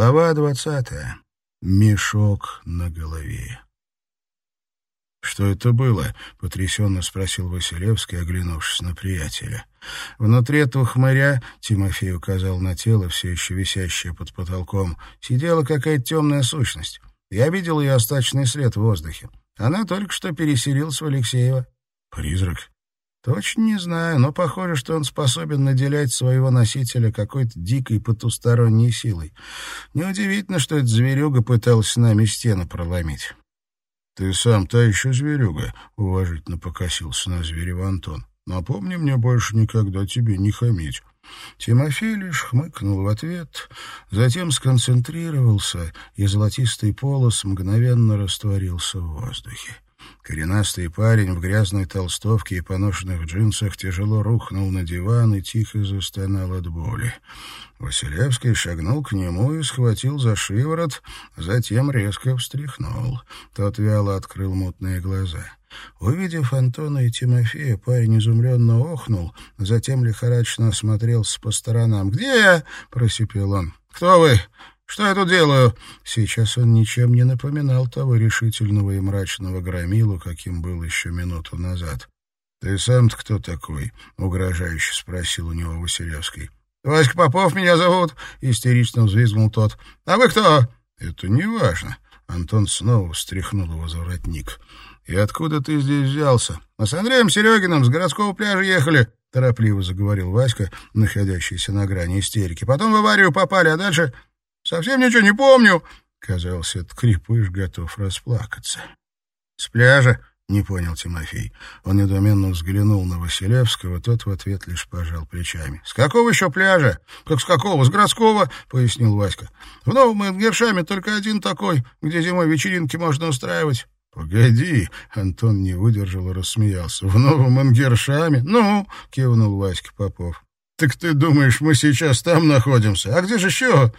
Глава двадцатая. Мешок на голове. «Что это было?» — потрясенно спросил Василевский, оглянувшись на приятеля. Внутри этого хмыря, Тимофей указал на тело, все еще висящее под потолком, сидела какая-то темная сущность. Я видел ее остаточный след в воздухе. Она только что переселилась в Алексеева. «Призрак?» Точно не знаю, но похоже, что он способен наделять своего носителя какой-то дикой потусторонней силой. Неудивительно, что эта зверюга пыталась с нами стену проломить. — Ты сам та еще зверюга, — уважительно покосился на Зверева Антон. — Напомни мне больше никогда тебе не хамить. Тимофей лишь хмыкнул в ответ, затем сконцентрировался, и золотистый полос мгновенно растворился в воздухе. Коренастый парень в грязной толстовке и поношенных джинсах тяжело рухнул на диван и тихо застонал от боли. Василевский шагнул к нему и схватил за шиворот, затем резко встряхнул. Тот вяло открыл мутные глаза. Увидев Антона и Тимофея, парень изумленно охнул, затем лихорадочно осмотрелся по сторонам. «Где я?» — просипел он. «Кто вы? Что я тут делаю?» Сейчас он ничем не напоминал того решительного и мрачного громилу, каким был еще минуту назад. «Ты сам-то кто такой?» — угрожающе спросил у него Василевский. «Васька Попов меня зовут», — истерично взвизгнул тот. «А вы кто?» «Это не важно». Антон снова встряхнул его за воротник. «И откуда ты здесь взялся?» «Мы с Андреем Серегиным с городского пляжа ехали», — торопливо заговорил Васька, находящийся на грани истерики. «Потом в аварию попали, а дальше Совсем ничего не помню. Казалось, этот крепыш готов расплакаться. С пляжа, не понял Тимофей. Он недоуменно взглянул на Василевского, тот в ответ лишь пожал плечами. «С какого еще пляжа?» «Как с какого? С городского?» — пояснил Васька. «В Новом Энгершаме только один такой, где зимой вечеринки можно устраивать». «Погоди!» — Антон не выдержал и рассмеялся. «В Новом Энгершаме?» «Ну!» — кивнул Васька Попов. «Так ты думаешь, мы сейчас там находимся? А где же еще?»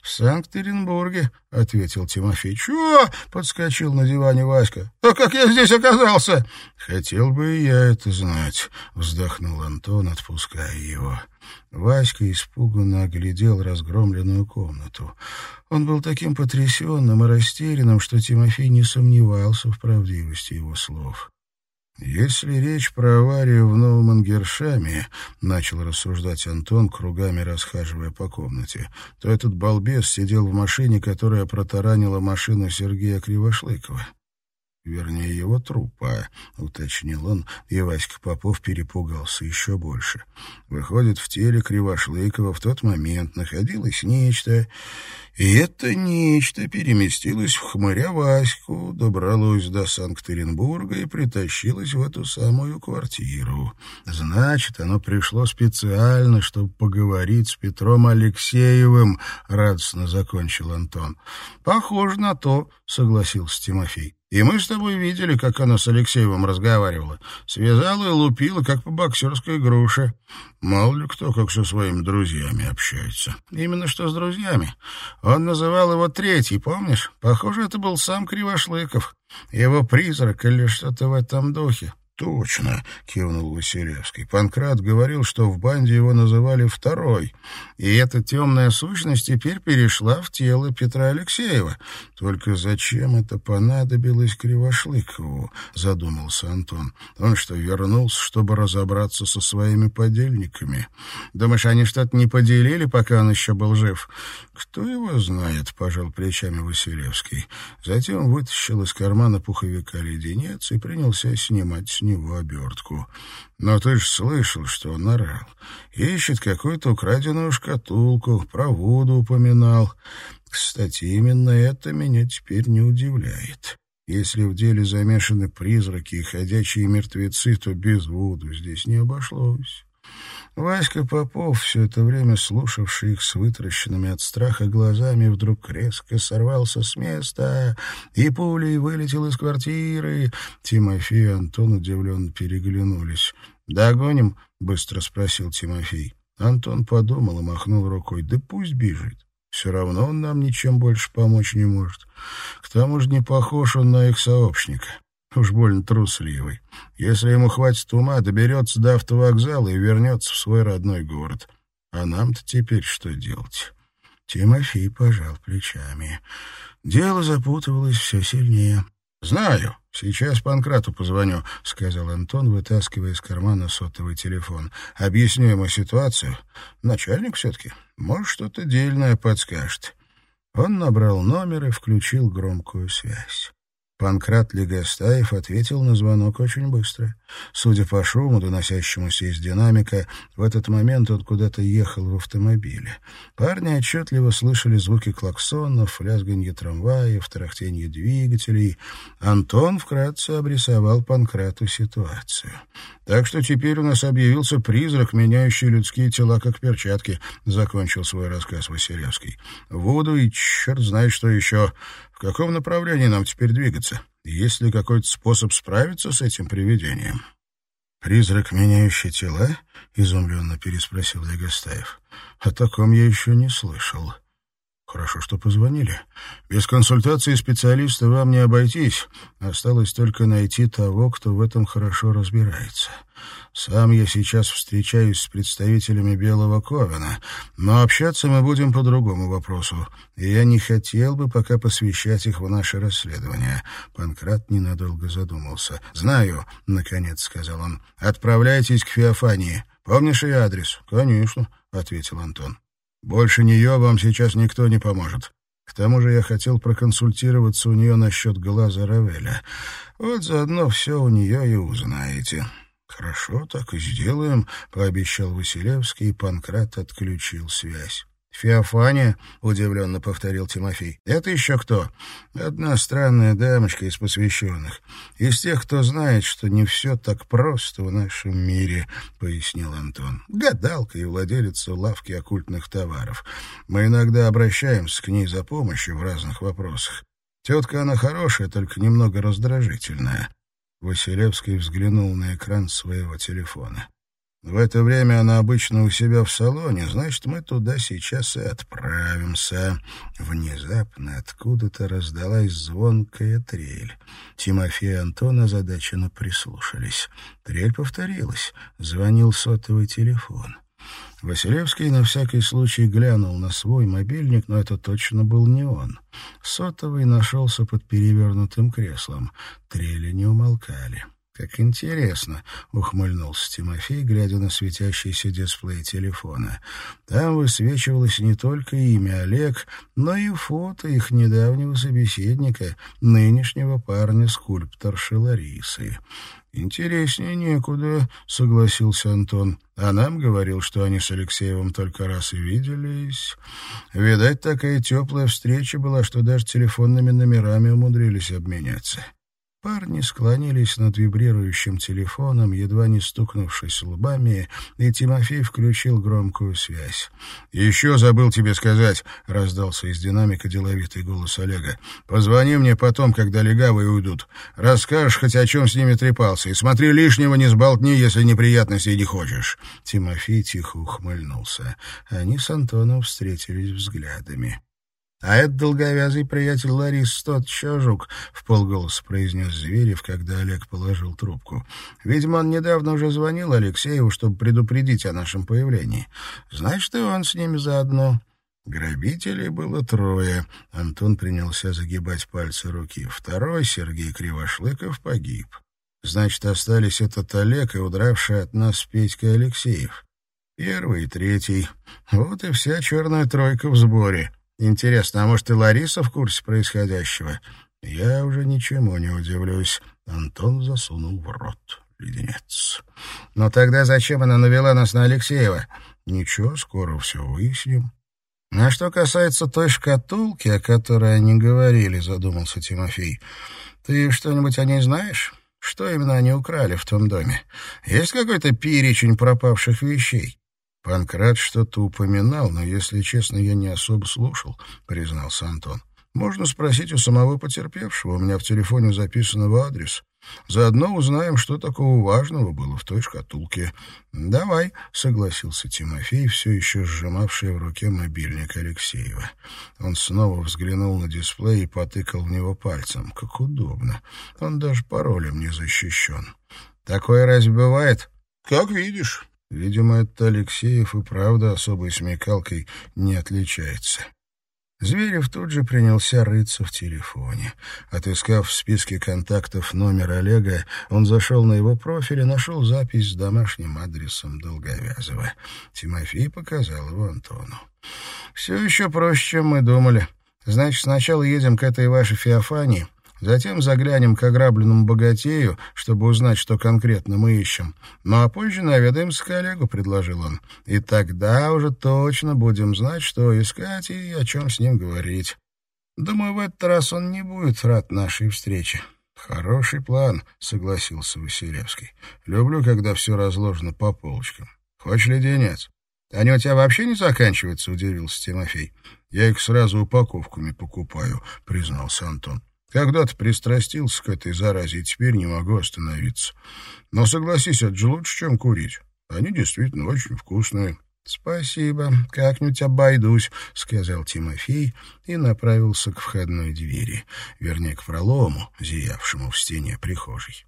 «В Санкт-Петербурге», — ответил Тимофей. «Чего?» — подскочил на диване Васька. «А как я здесь оказался?» «Хотел бы и я это знать», — вздохнул Антон, отпуская его. Васька испуганно оглядел разгромленную комнату. Он был таким потрясенным и растерянным, что Тимофей не сомневался в правдивости его слов. «Если речь про аварию в Новом Ангершаме, — начал рассуждать Антон, кругами расхаживая по комнате, — то этот балбес сидел в машине, которая протаранила машину Сергея Кривошлыкова. Вернее, его трупа, — уточнил он, и Васька Попов перепугался еще больше. Выходит, в теле Кривошлыкова в тот момент находилось нечто, и это нечто переместилось в хмыря Ваську, добралось до Санкт-Петербурга и притащилось в эту самую квартиру. Значит, оно пришло специально, чтобы поговорить с Петром Алексеевым, — радостно закончил Антон. — Похоже на то, — согласился Тимофей. И мы с тобой видели, как она с Алексеевым разговаривала. Связала и лупила, как по боксерской груше. Мало ли кто как со своими друзьями общается. Именно что с друзьями. Он называл его третий, помнишь? Похоже, это был сам Кривошлыков. Его призрак или что-то в этом духе. «Точно», — кивнул Василевский. «Панкрат говорил, что в банде его называли второй, и эта темная сущность теперь перешла в тело Петра Алексеева. Только зачем это понадобилось Кривошлыкову?» — задумался Антон. «Он что, вернулся, чтобы разобраться со своими подельниками? Думаешь, они что-то не поделили, пока он еще был жив?» «Кто его знает?» — пожал плечами Василевский. Затем вытащил из кармана пуховика леденец и принялся снимать с него обертку. «Но ты же слышал, что он орал. Ищет какую-то украденную шкатулку, про воду упоминал. Кстати, именно это меня теперь не удивляет». Если в деле замешаны призраки и ходячие мертвецы, то без Вуду здесь не обошлось. Васька Попов, все это время слушавший их с вытращенными от страха глазами, вдруг резко сорвался с места и пулей вылетел из квартиры. Тимофей и Антон удивленно переглянулись. «Догоним?» — быстро спросил Тимофей. Антон подумал и махнул рукой. «Да пусть бежит. Все равно он нам ничем больше помочь не может. К тому же не похож он на их сообщника. Уж больно трусливый. Если ему хватит ума, доберется до автовокзала и вернется в свой родной город. А нам-то теперь что делать? Тимофей пожал плечами. Дело запутывалось все сильнее. «Знаю. Сейчас Панкрату позвоню», — сказал Антон, вытаскивая из кармана сотовый телефон. «Объясню ему ситуацию. Начальник все-таки. Может, что-то дельное подскажет». Он набрал номер и включил громкую связь. Панкрат Легостаев ответил на звонок очень быстро. Судя по шуму, доносящемуся из динамика, в этот момент он куда-то ехал в автомобиле. Парни отчетливо слышали звуки клаксонов, лязганье трамваев, тарахтенье двигателей. Антон вкратце обрисовал Панкрату ситуацию. «Так что теперь у нас объявился призрак, меняющий людские тела как перчатки», — закончил свой рассказ Василевский. «Вуду и черт знает что еще каком направлении нам теперь двигаться? Есть ли какой-то способ справиться с этим привидением? «Призрак, меняющий тела?» — изумленно переспросил Легостаев. «О таком я еще не слышал». Хорошо, что позвонили. Без консультации специалиста вам не обойтись. Осталось только найти того, кто в этом хорошо разбирается. Сам я сейчас встречаюсь с представителями Белого Ковена, но общаться мы будем по другому вопросу, и я не хотел бы пока посвящать их в наше расследование. Панкрат ненадолго задумался. «Знаю», — наконец сказал он. «Отправляйтесь к Феофании. Помнишь ее адрес?» «Конечно», — ответил Антон. Больше нее вам сейчас никто не поможет. К тому же я хотел проконсультироваться у нее насчет глаза Равеля. Вот заодно все у нее и узнаете». «Хорошо, так и сделаем», — пообещал Василевский, и Панкрат отключил связь. «Феофания?» — удивленно повторил Тимофей. «Это еще кто?» «Одна странная дамочка из посвященных. Из тех, кто знает, что не все так просто в нашем мире», — пояснил Антон. «Гадалка и владелица лавки оккультных товаров. Мы иногда обращаемся к ней за помощью в разных вопросах. Тетка она хорошая, только немного раздражительная». Василевский взглянул на экран своего телефона. В это время она обычно у себя в салоне, значит, мы туда сейчас и отправимся. Внезапно откуда-то раздалась звонкая трель. Тимофей и Антон озадаченно прислушались. Трель повторилась. Звонил сотовый телефон. Василевский на всякий случай глянул на свой мобильник, но это точно был не он. Сотовый нашелся под перевернутым креслом. Трели не умолкали. «Как интересно», — ухмыльнулся Тимофей, глядя на светящийся дисплей телефона. Там высвечивалось не только имя Олег, но и фото их недавнего собеседника, нынешнего парня-скульпторши Ларисы. «Интереснее некуда», — согласился Антон. «А нам говорил, что они с Алексеевым только раз и виделись. Видать, такая теплая встреча была, что даже телефонными номерами умудрились обменяться». Парни склонились над вибрирующим телефоном, едва не стукнувшись лбами, и Тимофей включил громкую связь. «Еще забыл тебе сказать», — раздался из динамика деловитый голос Олега. «Позвони мне потом, когда легавые уйдут. Расскажешь хоть о чем с ними трепался, и смотри, лишнего не сболтни, если неприятностей не хочешь». Тимофей тихо ухмыльнулся. Они с Антоном встретились взглядами. «А это долговязый приятель Ларис тот еще жук», — в полголоса произнес Зверев, когда Олег положил трубку. «Видимо, он недавно уже звонил Алексею, чтобы предупредить о нашем появлении. Значит, и он с ними заодно». Грабителей было трое. Антон принялся загибать пальцы руки. Второй, Сергей Кривошлыков, погиб. Значит, остались этот Олег и удравший от нас Петька Алексеев. Первый и третий. Вот и вся черная тройка в сборе. Интересно, а может и Лариса в курсе происходящего? Я уже ничему не удивлюсь. Антон засунул в рот леденец. Но тогда зачем она навела нас на Алексеева? Ничего, скоро все выясним. А что касается той шкатулки, о которой они говорили, задумался Тимофей. Ты что-нибудь о ней знаешь? Что именно они украли в том доме? Есть какой-то перечень пропавших вещей? Панкрат что-то упоминал, но, если честно, я не особо слушал, признался Антон. Можно спросить у самого потерпевшего, у меня в телефоне записан его адрес. Заодно узнаем, что такого важного было в той шкатулке. «Давай», — согласился Тимофей, все еще сжимавший в руке мобильник Алексеева. Он снова взглянул на дисплей и потыкал в него пальцем. Как удобно. Он даже паролем не защищен. «Такое разве бывает?» «Как видишь». Видимо, этот Алексеев и правда особой смекалкой не отличается. Зверев тут же принялся рыться в телефоне. Отыскав в списке контактов номер Олега, он зашел на его профиль и нашел запись с домашним адресом Долговязова. Тимофей показал его Антону. «Все еще проще, чем мы думали. Значит, сначала едем к этой вашей Феофании, Затем заглянем к ограбленному богатею, чтобы узнать, что конкретно мы ищем. Ну а позже наведаемся к коллегу, — предложил он. И тогда уже точно будем знать, что искать и о чем с ним говорить. Думаю, в этот раз он не будет рад нашей встрече. «Хороший план», — согласился Василевский. «Люблю, когда все разложено по полочкам. Хочешь леденец?» «Они у тебя вообще не заканчиваются?» — удивился Тимофей. «Я их сразу упаковками покупаю», — признался Антон. Когда-то пристрастился к этой заразе, и теперь не могу остановиться. Но согласись, это же лучше, чем курить. Они действительно очень вкусные. — Спасибо, как-нибудь обойдусь, — сказал Тимофей и направился к входной двери, вернее, к пролому, зиявшему в стене прихожей.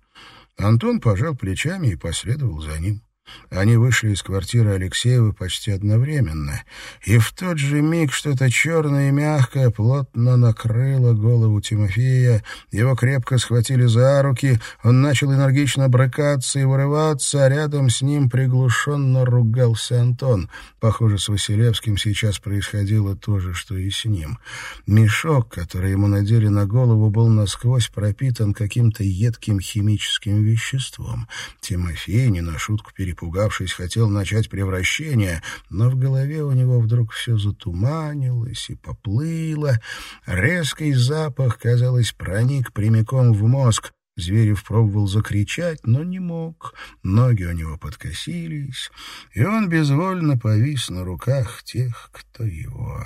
Антон пожал плечами и последовал за ним. Они вышли из квартиры Алексеева почти одновременно, и в тот же миг что-то черное и мягкое плотно накрыло голову Тимофея. Его крепко схватили за руки, он начал энергично брыкаться и вырываться, а рядом с ним приглушенно ругался Антон. Похоже, с Василевским сейчас происходило то же, что и с ним. Мешок, который ему надели на голову, был насквозь пропитан каким-то едким химическим веществом. Тимофей не на шутку перепугался перепугавшись, хотел начать превращение, но в голове у него вдруг все затуманилось и поплыло. Резкий запах, казалось, проник прямиком в мозг. Зверев пробовал закричать, но не мог. Ноги у него подкосились, и он безвольно повис на руках тех, кто его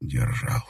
держал.